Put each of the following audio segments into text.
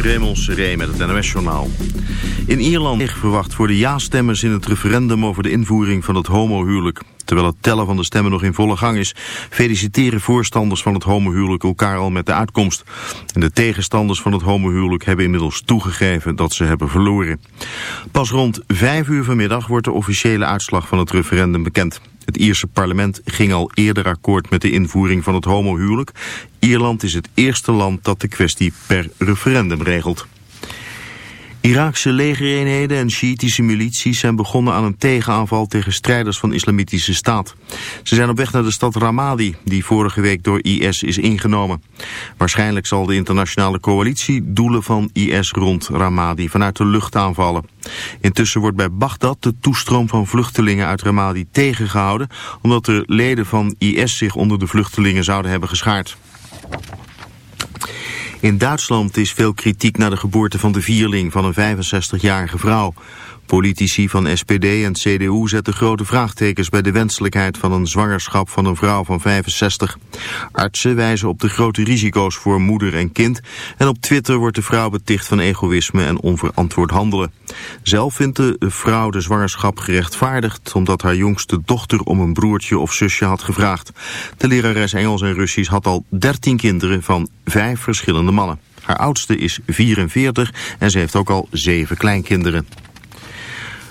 Raymond Seré met het NOS-journaal. In Ierland is verwacht voor de ja-stemmers in het referendum over de invoering van het homohuwelijk. Terwijl het tellen van de stemmen nog in volle gang is, feliciteren voorstanders van het homohuwelijk elkaar al met de uitkomst. En de tegenstanders van het homohuwelijk hebben inmiddels toegegeven dat ze hebben verloren. Pas rond vijf uur vanmiddag wordt de officiële uitslag van het referendum bekend. Het Ierse parlement ging al eerder akkoord met de invoering van het homohuwelijk. Ierland is het eerste land dat de kwestie per referendum regelt. Iraakse legereenheden en Sjiitische milities zijn begonnen aan een tegenaanval tegen strijders van Islamitische Staat. Ze zijn op weg naar de stad Ramadi, die vorige week door IS is ingenomen. Waarschijnlijk zal de internationale coalitie doelen van IS rond Ramadi vanuit de lucht aanvallen. Intussen wordt bij Bagdad de toestroom van vluchtelingen uit Ramadi tegengehouden, omdat er leden van IS zich onder de vluchtelingen zouden hebben geschaard. In Duitsland is veel kritiek naar de geboorte van de vierling van een 65-jarige vrouw. Politici van SPD en CDU zetten grote vraagtekens bij de wenselijkheid van een zwangerschap van een vrouw van 65. Artsen wijzen op de grote risico's voor moeder en kind en op Twitter wordt de vrouw beticht van egoïsme en onverantwoord handelen. Zelf vindt de vrouw de zwangerschap gerechtvaardigd omdat haar jongste dochter om een broertje of zusje had gevraagd. De lerares Engels en Russisch had al 13 kinderen van vijf verschillende mannen. Haar oudste is 44 en ze heeft ook al zeven kleinkinderen.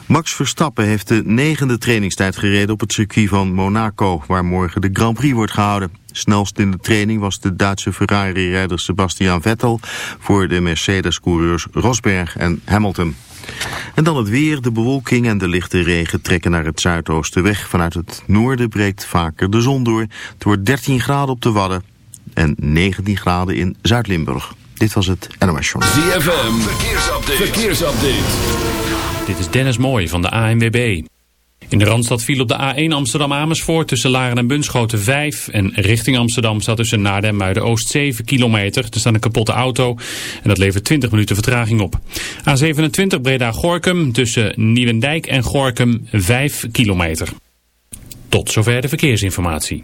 Max Verstappen heeft de negende trainingstijd gereden op het circuit van Monaco, waar morgen de Grand Prix wordt gehouden. Snelst in de training was de Duitse Ferrari-rijder Sebastian Vettel voor de Mercedes-coureurs Rosberg en Hamilton. En dan het weer, de bewolking en de lichte regen trekken naar het zuidoosten weg. Vanuit het noorden breekt vaker de zon door. Het wordt 13 graden op de Wadden en 19 graden in Zuid-Limburg. Dit was het NOS Journal. ZFM, verkeersupdate. verkeersupdate. Dit is Dennis Mooij van de ANWB. In de Randstad viel op de A1 Amsterdam-Amersfoort tussen Laren en Bunschoten 5. En richting Amsterdam staat tussen Naarden en Muiden-Oost 7 kilometer. Er staat een kapotte auto en dat levert 20 minuten vertraging op. A27 Breda-Gorkum tussen Nieuwendijk en Gorkum 5 kilometer. Tot zover de verkeersinformatie.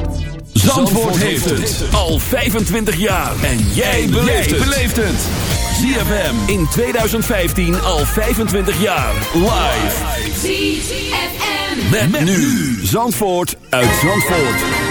Zandvoort, heeft het al 25 jaar. En jij beleeft het. ZFM in 2015 al 25 jaar. Live. ZFM. Met, met nu. Zandvoort uit Zandvoort.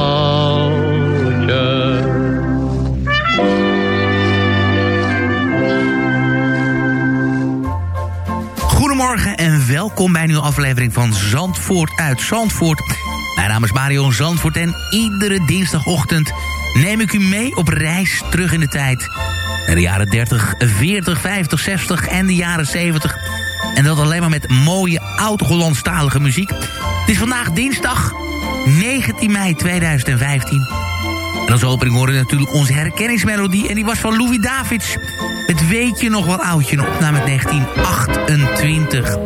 En welkom bij een nieuwe aflevering van Zandvoort uit Zandvoort. Mijn naam is Marion Zandvoort en iedere dinsdagochtend neem ik u mee op reis terug in de tijd. Naar de jaren 30, 40, 50, 60 en de jaren 70. En dat alleen maar met mooie oud-Hollandstalige muziek. Het is vandaag dinsdag 19 mei 2015. En als opening horen natuurlijk onze herkenningsmelodie. En die was van Louis Davids. Het weet je nog wel oudje, een opname uit 1928.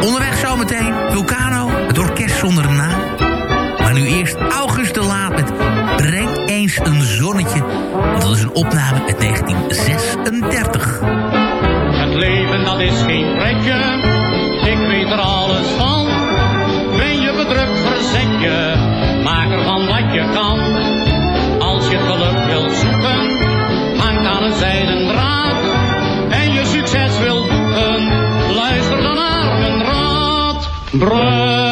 Onderweg zometeen Vulcano, het orkest zonder naam. Maar nu eerst August de Laat met Breng eens een zonnetje. Want dat is een opname Bravo.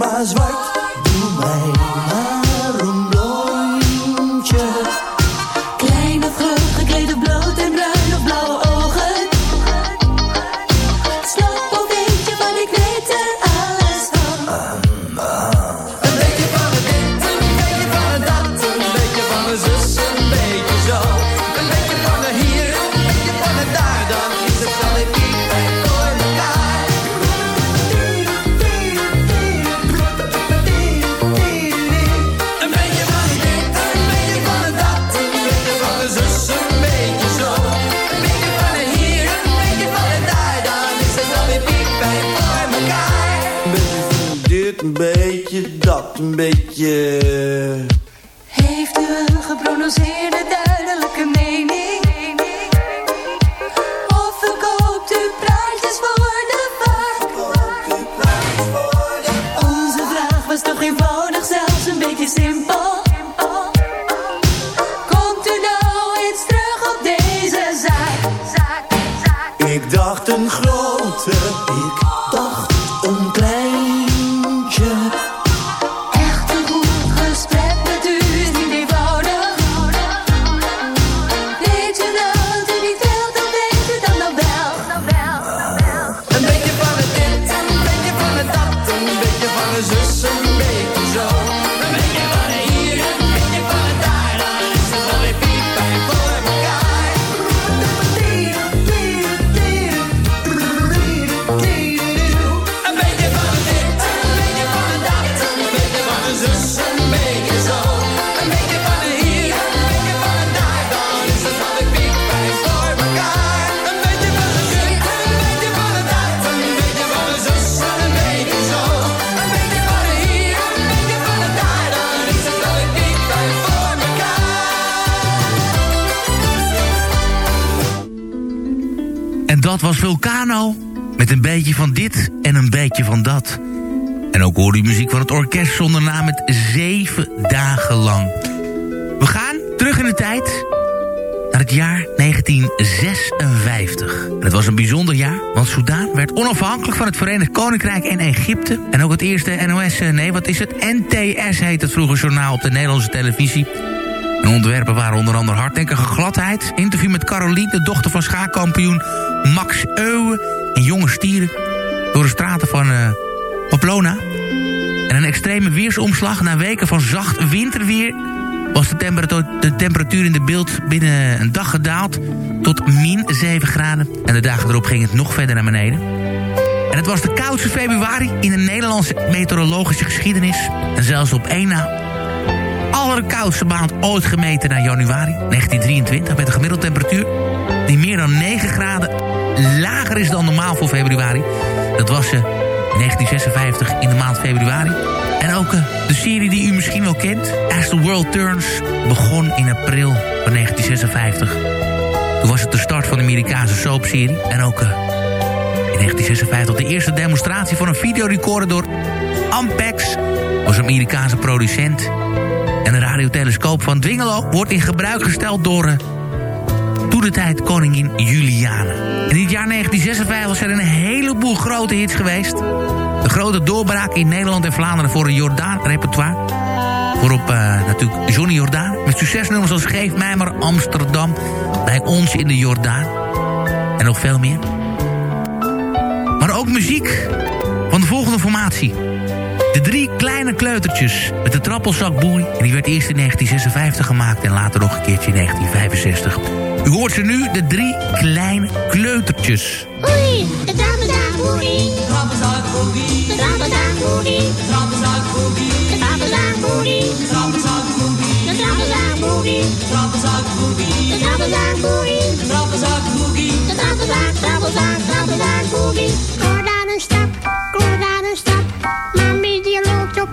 Maar zwart, doe mij maar yeah dat was Vulcano. Met een beetje van dit en een beetje van dat. En ook hoorde u muziek van het orkest zonder naam met zeven dagen lang. We gaan terug in de tijd naar het jaar 1956. En het was een bijzonder jaar, want Soudaan werd onafhankelijk van het Verenigd Koninkrijk en Egypte. En ook het eerste NOS, eh, nee wat is het? NTS heet het vroeger journaal op de Nederlandse televisie. En onderwerpen waren onder andere hardnekkige gladheid... interview met Caroline, de dochter van schaakkampioen Max Euwe... en jonge stieren door de straten van eh Pamplona. En een extreme weersomslag na weken van zacht winterweer... was de temperatuur, de temperatuur in de beeld binnen een dag gedaald... tot min 7 graden. En de dagen erop ging het nog verder naar beneden. En het was de koudste februari in de Nederlandse meteorologische geschiedenis. En zelfs op één na allerkoudste maand ooit gemeten naar januari 1923... met een gemiddelde temperatuur die meer dan 9 graden lager is dan normaal voor februari. Dat was eh, in 1956 in de maand februari. En ook eh, de serie die u misschien wel kent, As the World Turns... begon in april van 1956. Toen was het de start van de Amerikaanse soapserie. En ook eh, in 1956 de eerste demonstratie van een videorecorder door Ampex... was een Amerikaanse producent... En de radiotelescoop van Dwingelo wordt in gebruik gesteld door uh, toen de tijd koningin Juliana. In het jaar 1956 zijn er een heleboel grote hits geweest. De grote doorbraak in Nederland en Vlaanderen voor een Jordaan-repertoire. Voorop uh, natuurlijk Johnny Jordaan. Met succesnummers als Geef mij maar Amsterdam. Bij ons in de Jordaan. En nog veel meer. Maar ook muziek van de volgende formatie. De drie kleine kleutertjes met de trappelzakboei. En die werd eerst in 1956 gemaakt en later nog een keertje in 1965. U hoort ze nu, de drie kleine kleutertjes. Oei, de trappelzakboerie. De trappelzakboerie. De trappelzakboerie. De trappelzakboerie. De trappelzakboerie. De trappelzakboerie. De trappelzakboerie. De trappelzakboerie. De trappelzakboerie. De trappelzakboerie. De trappelzak, trappelzak, trappelzakboerie. Kom daar een stap, kom daar een stap.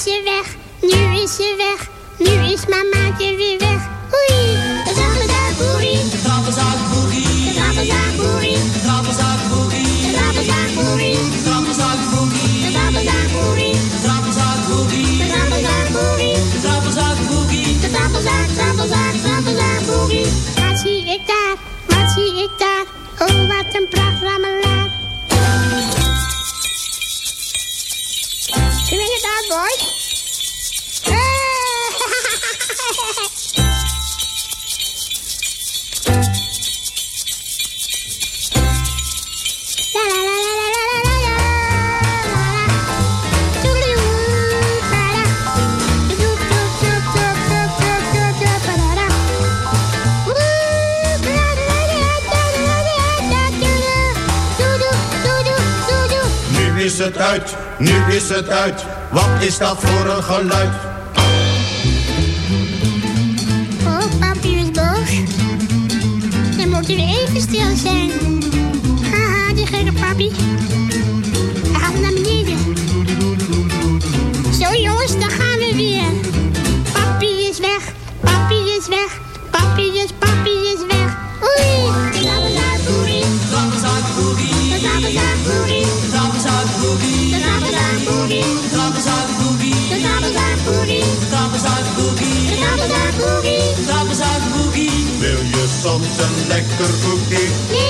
Is ze weg, nu is ze weg. Nu is mamaatje weer weg. Oei, de trappelzakboerie. De trappelzakboerie. De trappelzakboerie. De trappelzakboerie. De trappelzakboerie. De trappelzakboerie. De trappelzakboerie. De trappelzakboerie. De trappelzakboerie. De trappelzakboerie. De trappelzak, trappelzak, trappelzakboerie. Wat zie ik daar? Wat zie ik daar? Oh, wat een pracht rammelaar. Boys? het uit. Wat is dat voor een geluid? Oh, papi is boos. Moet even stil zijn. Haha, die gekke papi. Hij gaat naar beneden. Zo jongens, dan Some een lekker koekje.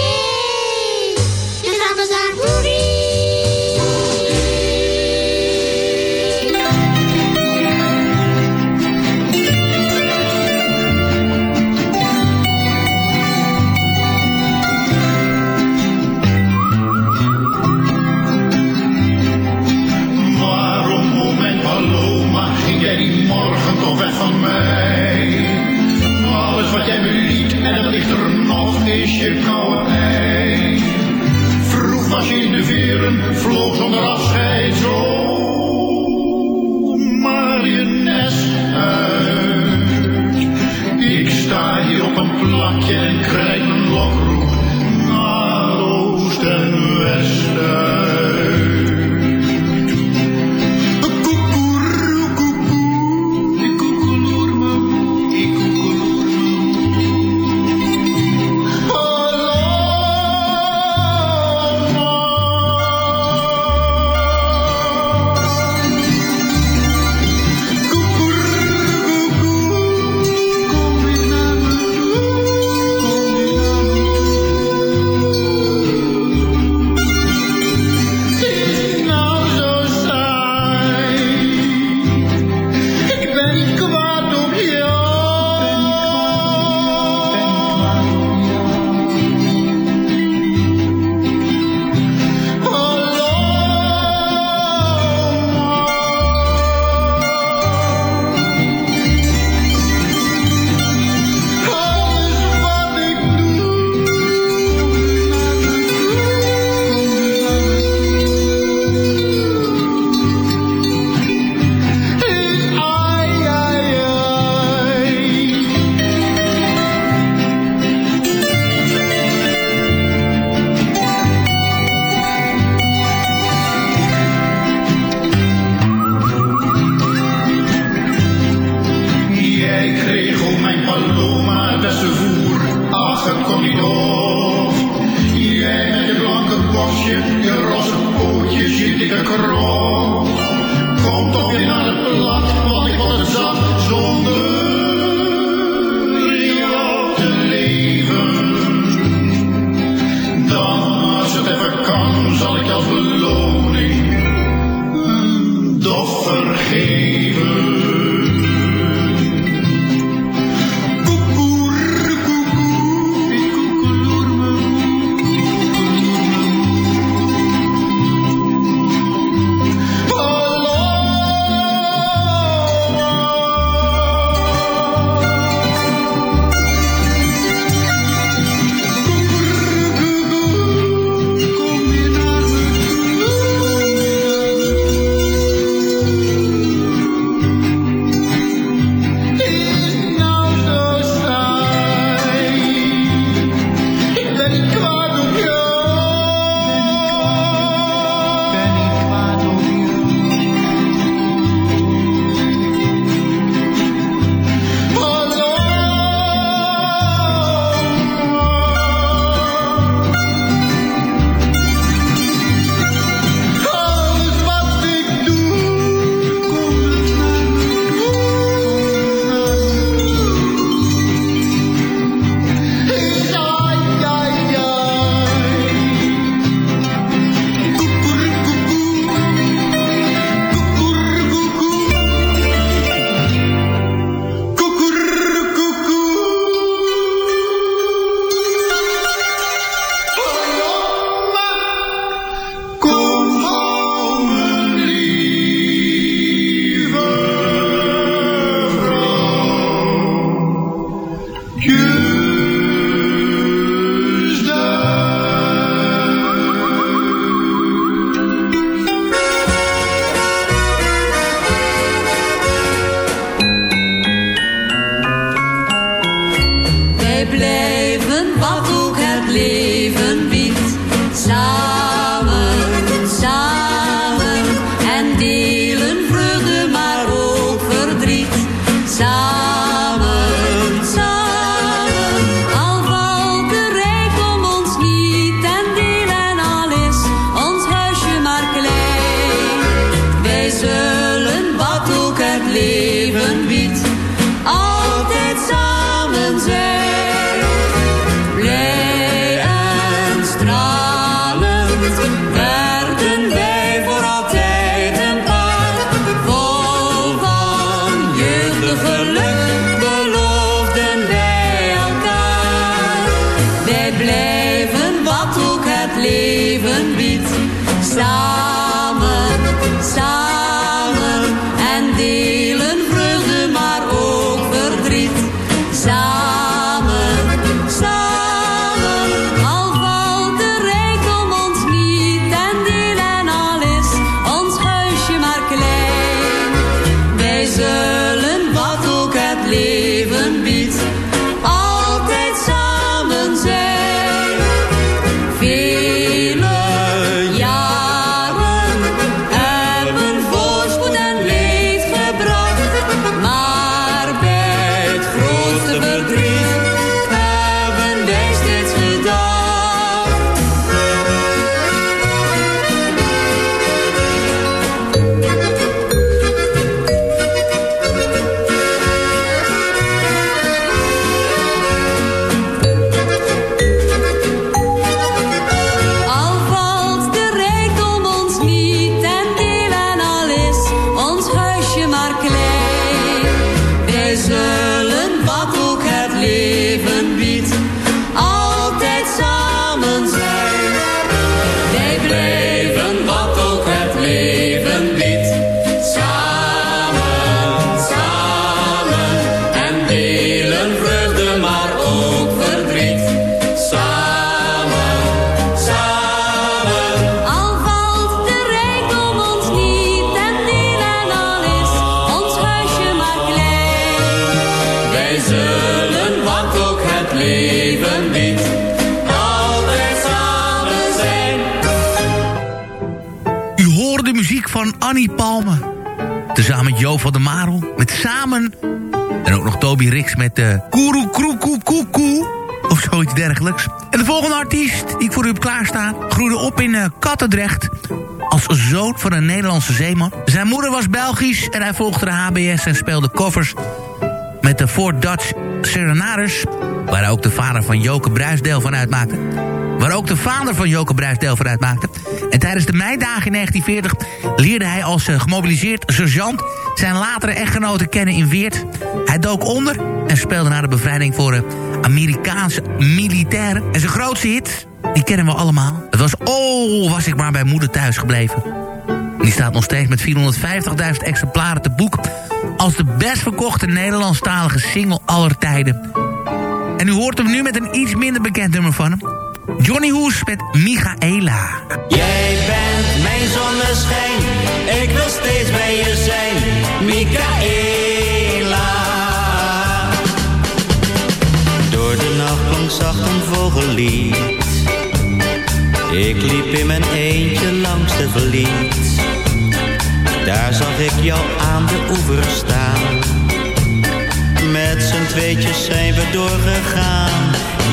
Tezamen Jo van der Marel. Met Samen. En ook nog Toby Rix met de Koeroe Koekoe. Of zoiets dergelijks. En de volgende artiest die ik voor u heb klaarstaan... groeide op in eh, Kattendrecht. Als zoon van een Nederlandse zeeman. Zijn moeder was Belgisch en hij volgde de HBS en speelde covers... met de Fort Dutch Serenaders... waar ook de vader van Joke Bruisdeel van uitmaakte waar ook de vader van Joke Bruisdeel van uitmaakte. En tijdens de meidagen in 1940 leerde hij als eh, gemobiliseerd sergeant... zijn latere echtgenote kennen in Weert. Hij dook onder en speelde na de bevrijding voor de Amerikaanse militairen. En zijn grootste hit, die kennen we allemaal. Het was Oh, was ik maar bij moeder thuis gebleven. Die staat nog steeds met 450.000 exemplaren te boek... als de best verkochte Nederlandstalige single aller tijden. En u hoort hem nu met een iets minder bekend nummer van hem. Johnny Hoes met Michaela. Jij bent mijn zonneschijn, ik wil steeds bij je zijn, Michaela. Door de nacht klonk zacht een vogellied. Ik liep in mijn eentje langs de verliet. Daar zag ik jou aan de oever staan. Met z'n tweetjes zijn we doorgegaan.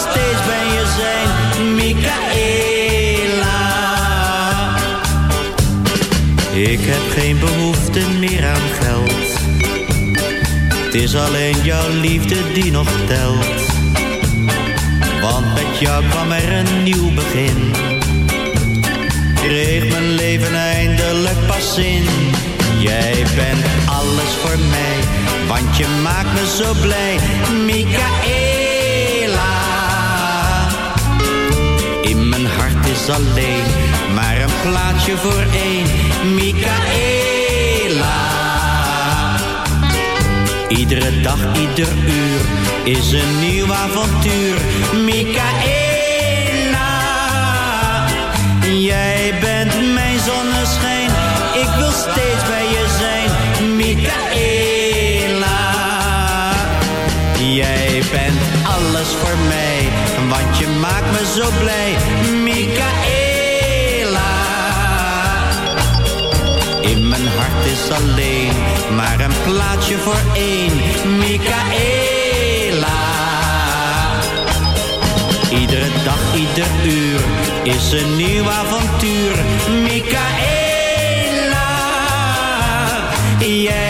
steeds bij je zijn. Michaela. Ik heb geen behoefte meer aan geld. Het is alleen jouw liefde die nog telt. Want met jou kwam er een nieuw begin. Kreeg mijn leven eindelijk pas zin. Jij bent alles voor mij, want je maakt me zo blij. Michaela. Alleen maar een plaatsje voor één. Michaela. Iedere dag, ieder uur is een nieuw avontuur. Michaela. Jij bent mijn zonneschijn, ik wil steeds bij maakt me zo blij, Michaela. In mijn hart is alleen maar een plaatje voor één, Michaela. Iedere dag, ieder uur is een nieuw avontuur, Michaela. Jij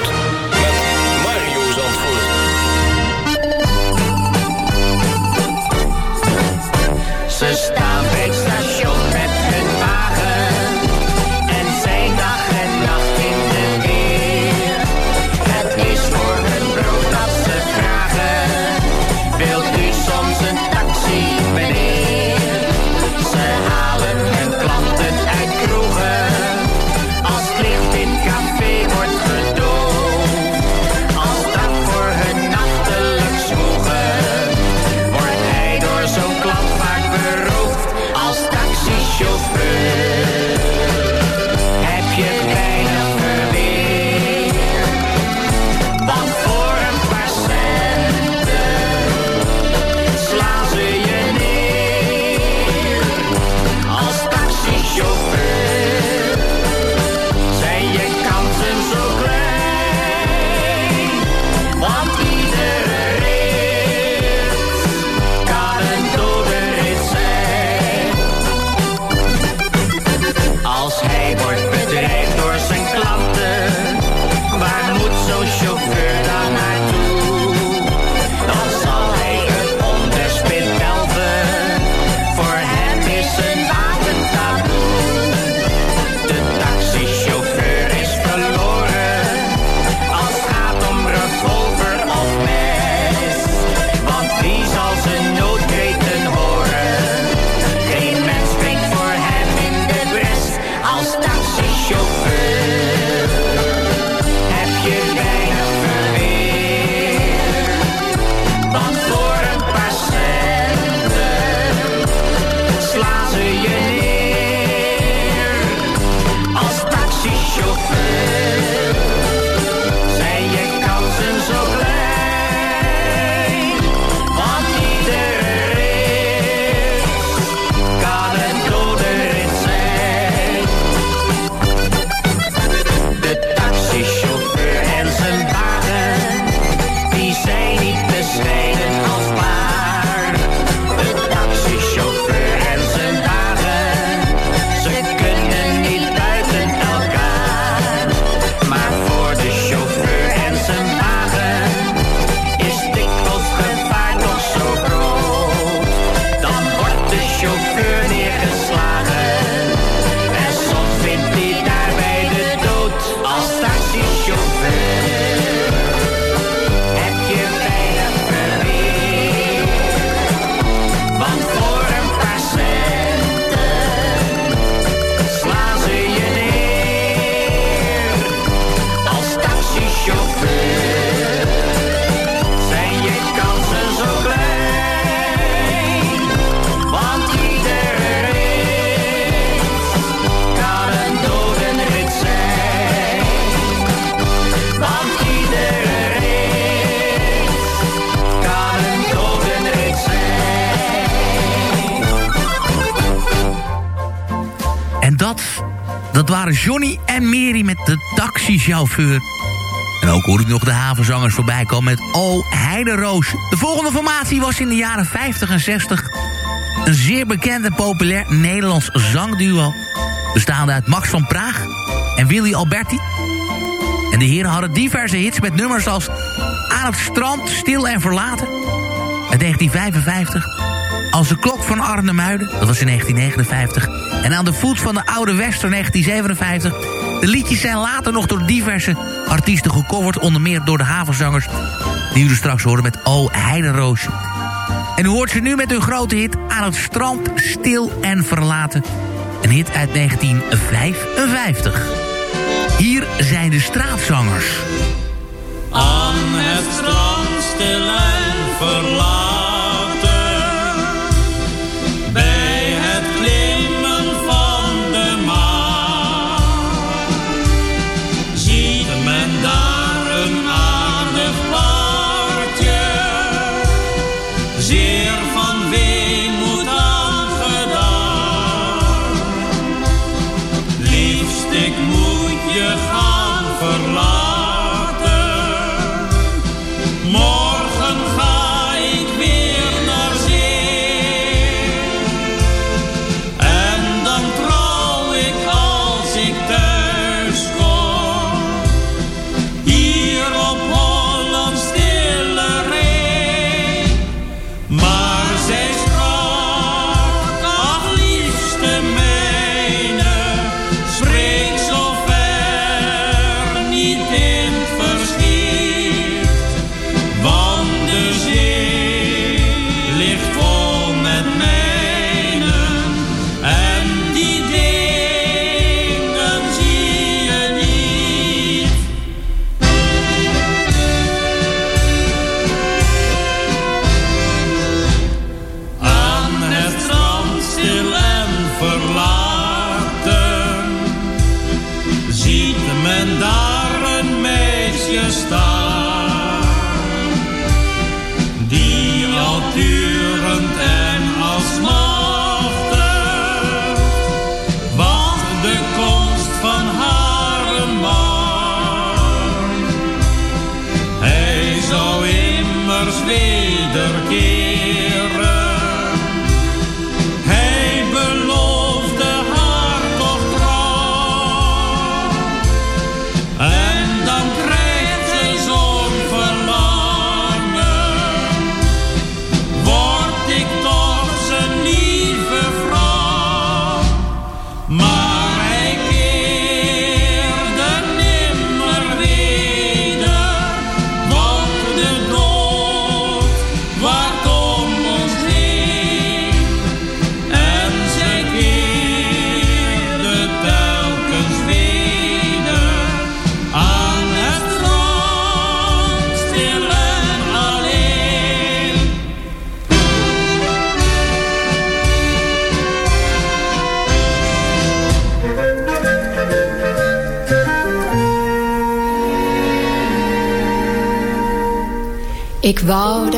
En ook hoor ik nog de havenzangers voorbij komen met O Heideroos. De volgende formatie was in de jaren 50 en 60... een zeer bekend en populair Nederlands zangduo... bestaande uit Max van Praag en Willy Alberti. En de heren hadden diverse hits met nummers als... Aan het strand, stil en verlaten. Uit 1955. Als de klok van Arnhem Muiden, dat was in 1959. En aan de voet van de oude Wester 1957. De liedjes zijn later nog door diverse artiesten gecoverd. Onder meer door de havenzangers. Die u straks horen met O Heideroos. En u hoort ze nu met hun grote hit Aan het strand, stil en verlaten. Een hit uit 1955. Hier zijn de straatzangers. Aan het strand stil en verlaten.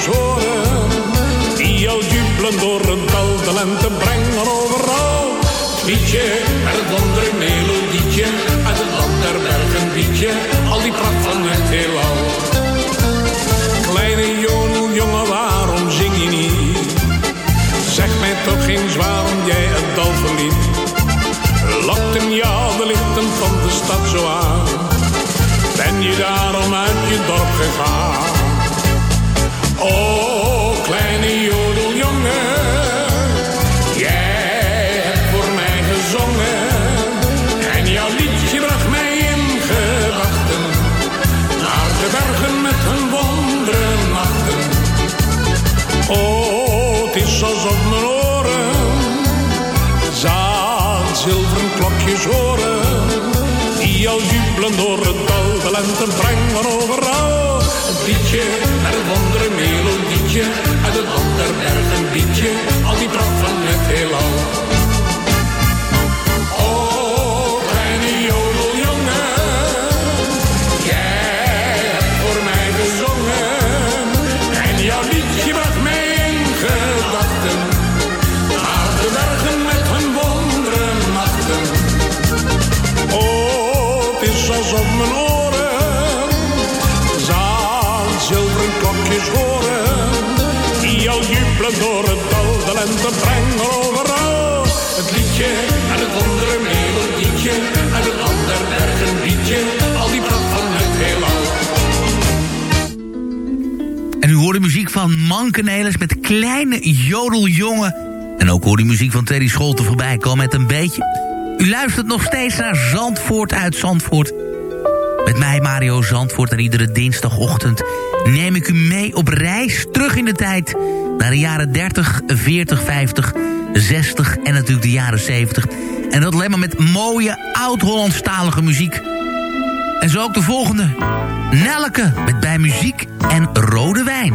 Klokjes horen. Die jou jubelen door het dal de lente brengen overal. Liedje, het wondere melodietje, uit het land der bergen liedje, al die pracht van het heelal. Kleine jongen, waarom zing je niet? Zeg mij toch eens waarom jij het dal verliet. Lokten jou de lichten van de stad zo aan? Ben je daarom uit je dorp gegaan? Kleine jodeljongen, jij hebt voor mij gezongen. En jouw liedje bracht mij in gedachten. Naar de bergen met hun wonderen nachten. Oh, het is alsof mijn oren zaad zilveren klokjes horen. Die al jubelen door het dal, de lente brengen overal. Het liedje met het melodietje, uit het land der bergen liedje, al die pracht van het heelal. Jubelen door het dal, de lente brengen overal. Het liedje en het wondere melodietje, uit het land der bergen liedje, al die pracht van het heelal. En u hoort de muziek van Mankenelis met Kleine Jodeljongen. En ook hoor die muziek van Terry Scholten voorbij komen met een beetje. U luistert nog steeds naar Zandvoort uit Zandvoort. Met mij Mario Zandvoort en iedere dinsdagochtend neem ik u mee op reis terug in de tijd. Naar de jaren 30, 40, 50, 60 en natuurlijk de jaren 70. En dat alleen maar met mooie oud-Hollandstalige muziek. En zo ook de volgende. Nelke met bij muziek en rode wijn.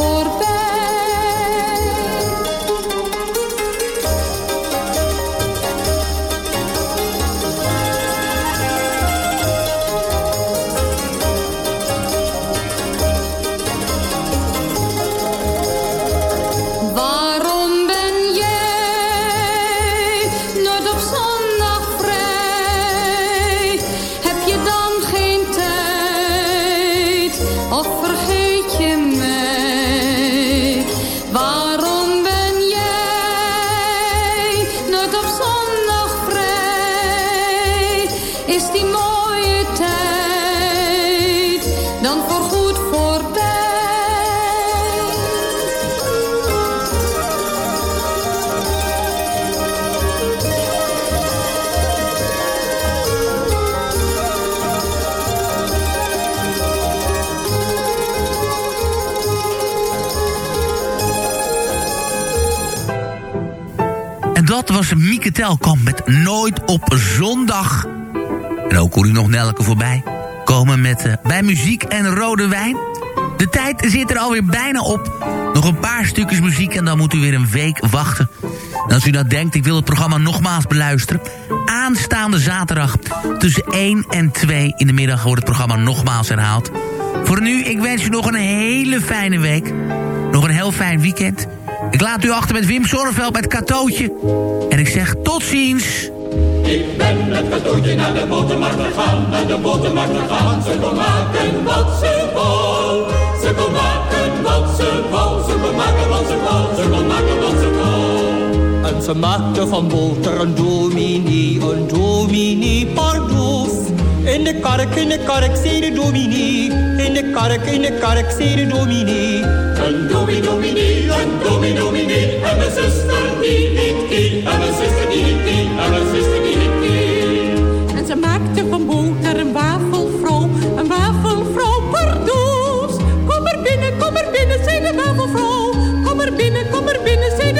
corpo. Dat was Mieke Telkamp met Nooit op Zondag. En ook hoor u nog Nelke voorbij komen met eh, bij muziek en rode wijn. De tijd zit er alweer bijna op. Nog een paar stukjes muziek en dan moet u weer een week wachten. En als u nou denkt, ik wil het programma nogmaals beluisteren... aanstaande zaterdag tussen 1 en 2 in de middag wordt het programma nogmaals herhaald. Voor nu, ik wens u nog een hele fijne week. Nog een heel fijn weekend. Ik laat u achter met Wim Sonneveld met Katootje. En ik zeg tot ziens. Ik ben met katootje naar de botermarkt gegaan, naar de botermarkt gegaan. Ze kon maken wat ze wou. Ze kon maken wat ze wou. Ze kon maken wat ze wou. Ze kon maken wat ze wou. En ze maakte van boter een dominee, een dominee. In de kark, in de kark, zei de dominee. In de kark, in de kark, zei de dominee. Een dominee, dominee, een dominee, dominee. En mijn zuster die niet kie. En mijn zuster die niet kie. En mijn zuster die niet kie. En ze maakte van boter een wafelvrouw, een wafelvrouw pardoes. Kom er binnen, kom er binnen, zei de wafelvrouw. Kom er binnen, kom er binnen, zei de wafelvrouw. In de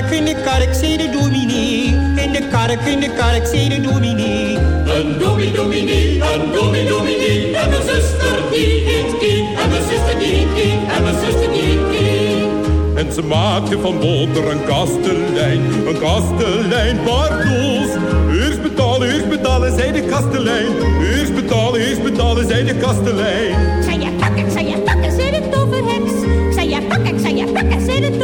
Kark, in de kark, zei de dominee. In kark, in de kark, zei de dominee. Een dominee, dominee, een dominee, dominee. En mijn zuster die heet Kie. En mijn zuster die heet Kie. En mijn zuster die heet Kie. En ze maakte van boter een kastelein, een kastelein pardoes. Eerst betalen, eerst betalen, zei de kastelein. Eerst betalen, eerst betalen, zei de kastelein. Zij je pakken, zij je pakken, zei de toverheks. Zij je pakken, zij je pakken, zei de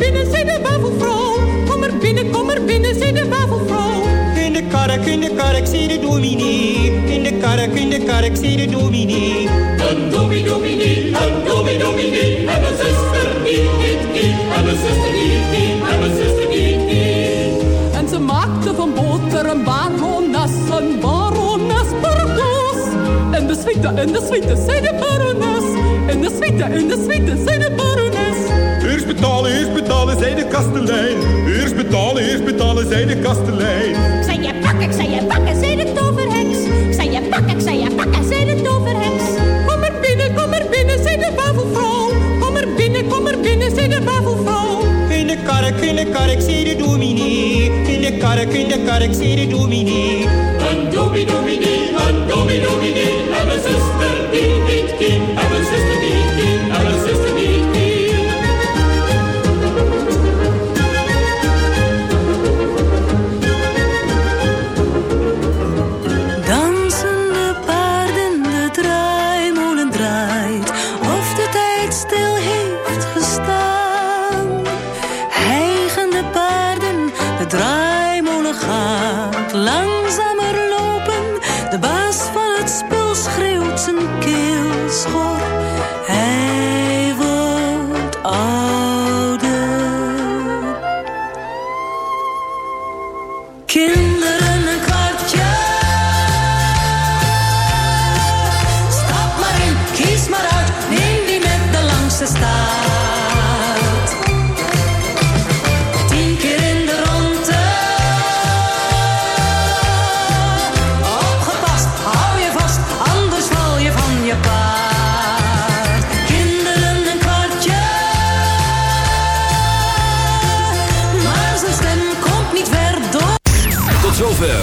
binnen, kom er binnen, zei de wafelvrouw. Kom er binnen, kom er binnen, zei de wafelvrouw. In de kark, in de kark, zei de dominee. In de kark, in de kark, zei de dominee. Een dominee, dominee, een dominee, dominee. En mijn zuster die heet Kie. En mijn zuster die Kie. En mijn zuster die Kie. En ze maakte van boter een barones, een barones pardoes. En de suite, en de suite, zei de barones. En de suite, en de suite, zei de zei de kastelein. Eerst betalen, eerst betalen, zei de kastelein. Zij je pakken, zij je pakken, zei de toverheks. Zij je pakken, zij je pakken, zei de toverheks. Kom er binnen, kom er binnen, zei de wafelvrouw. Kom er binnen, kom er binnen, zei de wafelvrouw. In de kark, in de kark, zei de dominee. In de kark, in de kark, zei de dominee. Een dominee, dominee, een dominee,